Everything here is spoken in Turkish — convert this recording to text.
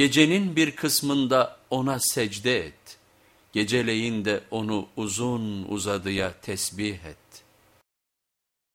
Gecenin bir kısmında ona secde et. Geceleyin de onu uzun uzadıya tesbih et.